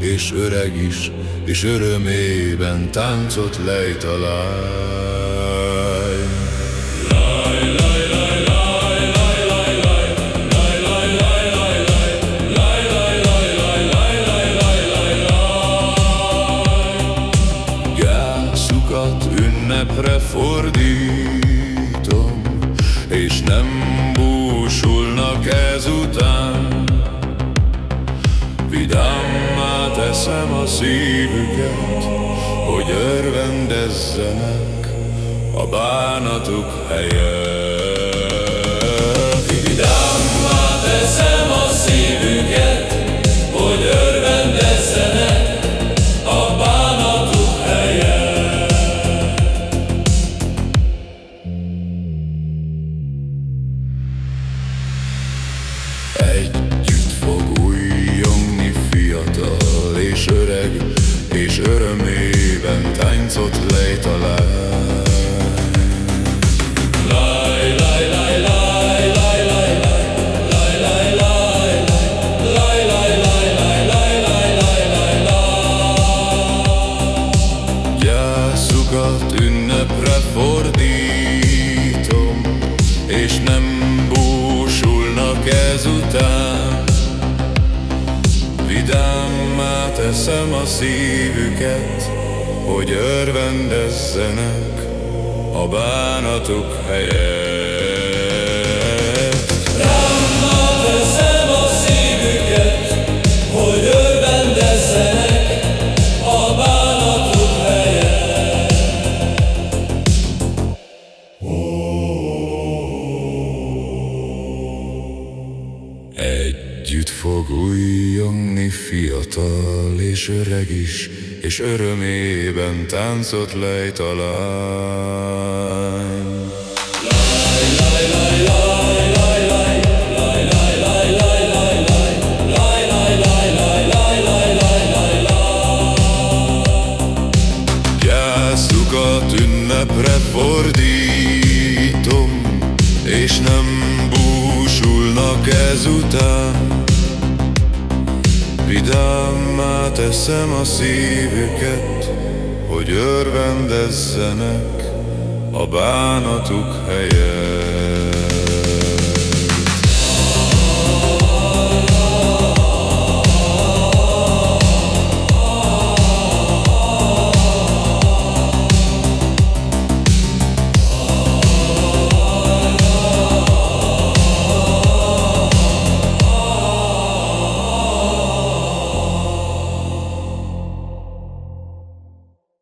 és öreg is, és örömében táncot lejt a lány. Gyászukat ünnepre fordítom, és nem búsulnak ezután. Teszem a szívüket, hogy örvendezzenek a bánatuk helyett. Gyászukat ünnepre fordítom, és nem búsulnak ezután. Vidámmá teszem a szívüket, hogy örvendezzenek a bánatuk helyett. Fog újjongni fiatal és öreg is, és örömében táncot lejt a lány. Gyászukat ünnepre fordítom, és nem búsulnak ezután. Vidámmá teszem a szívüket, hogy örvendezzenek a bánatuk helyett.